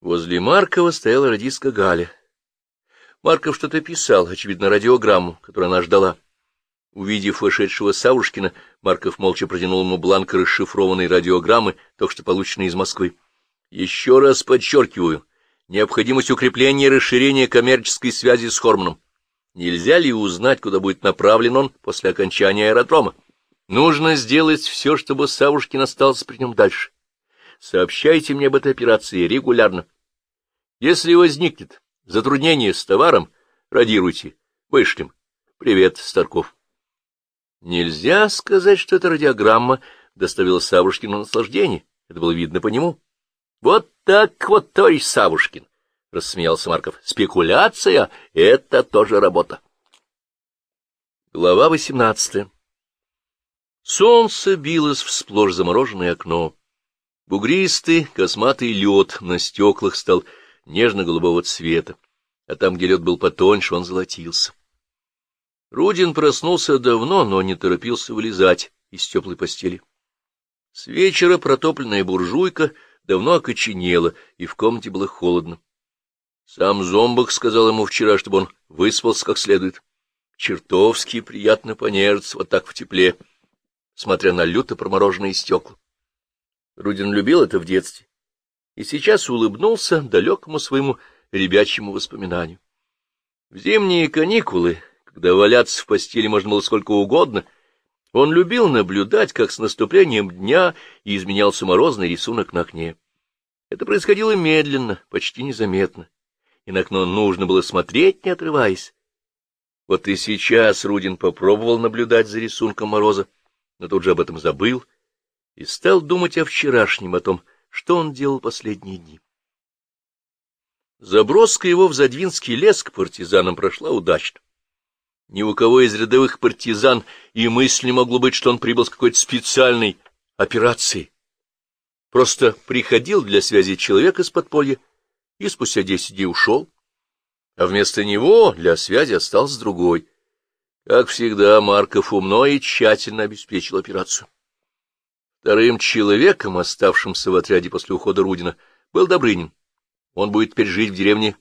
Возле Маркова стояла радистка Галя. Марков что-то писал, очевидно, радиограмму, которую она ждала. Увидев вошедшего Савушкина, Марков молча протянул ему бланк расшифрованной радиограммы, только что полученной из Москвы. Еще раз подчеркиваю, необходимость укрепления и расширения коммерческой связи с Хорманом. Нельзя ли узнать, куда будет направлен он после окончания аэродрома? Нужно сделать все, чтобы Савушкин остался при нем дальше. Сообщайте мне об этой операции регулярно. Если возникнет затруднение с товаром, радируйте, вышлем. Привет, Старков. Нельзя сказать, что эта радиограмма доставила Савушкину наслаждение. Это было видно по нему. — Вот так вот, товарищ Савушкин, — рассмеялся Марков. — Спекуляция — это тоже работа. Глава восемнадцатая Солнце билось в сплошь замороженное окно. Бугристый, косматый лед на стеклах стал нежно-голубого цвета, а там, где лед был потоньше, он золотился. Рудин проснулся давно, но не торопился вылезать из теплой постели. С вечера протопленная буржуйка давно окоченела, и в комнате было холодно. Сам Зомбах сказал ему вчера, чтобы он выспался как следует. Чертовски приятно понежиться вот так в тепле, смотря на люто промороженные стекла. Рудин любил это в детстве и сейчас улыбнулся далекому своему ребячьему воспоминанию. В зимние каникулы когда валяться в постели можно было сколько угодно, он любил наблюдать, как с наступлением дня изменялся морозный рисунок на окне. Это происходило медленно, почти незаметно, и на окно нужно было смотреть, не отрываясь. Вот и сейчас Рудин попробовал наблюдать за рисунком мороза, но тут же об этом забыл и стал думать о вчерашнем, о том, что он делал последние дни. Заброска его в Задвинский лес к партизанам прошла удачно. Ни у кого из рядовых партизан и мысли не могло быть, что он прибыл с какой-то специальной операцией. Просто приходил для связи человек из подполья и спустя десять дней ушел, а вместо него для связи остался другой. Как всегда, Марков умно и тщательно обеспечил операцию. Вторым человеком, оставшимся в отряде после ухода Рудина, был Добрынин. Он будет теперь жить в деревне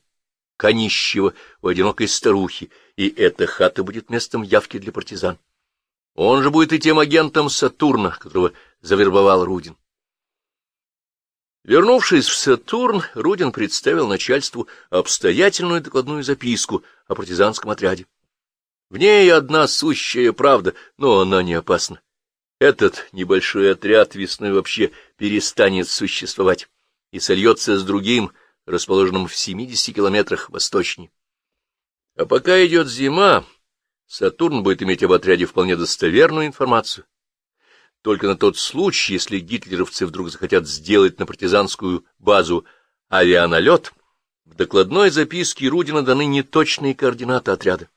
Конищева у одинокой старухи, и эта хата будет местом явки для партизан. Он же будет и тем агентом Сатурна, которого завербовал Рудин. Вернувшись в Сатурн, Рудин представил начальству обстоятельную докладную записку о партизанском отряде. В ней одна сущая правда, но она не опасна. Этот небольшой отряд весной вообще перестанет существовать и сольется с другим, расположенным в 70 километрах восточнее. А пока идет зима, Сатурн будет иметь об отряде вполне достоверную информацию. Только на тот случай, если гитлеровцы вдруг захотят сделать на партизанскую базу авианалет, в докладной записке Рудина даны неточные координаты отряда.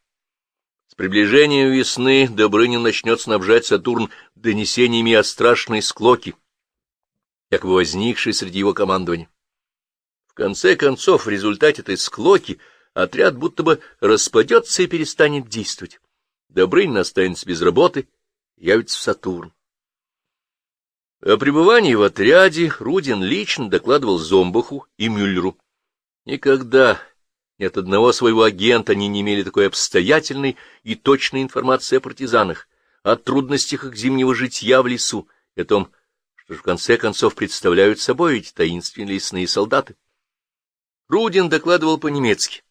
С приближением весны Добрынин начнет снабжать Сатурн донесениями о страшной склоке, якобы возникшей среди его командования. В конце концов, в результате этой склоки отряд будто бы распадется и перестанет действовать. Добрынин останется без работы, явится в Сатурн. О пребывании в отряде Рудин лично докладывал Зомбаху и Мюллеру. Никогда ни от одного своего агента они не имели такой обстоятельной и точной информации о партизанах, о трудностях их зимнего житья в лесу и о том, что в конце концов представляют собой эти таинственные лесные солдаты. Рудин докладывал по-немецки.